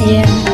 Yeah.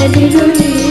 Let me.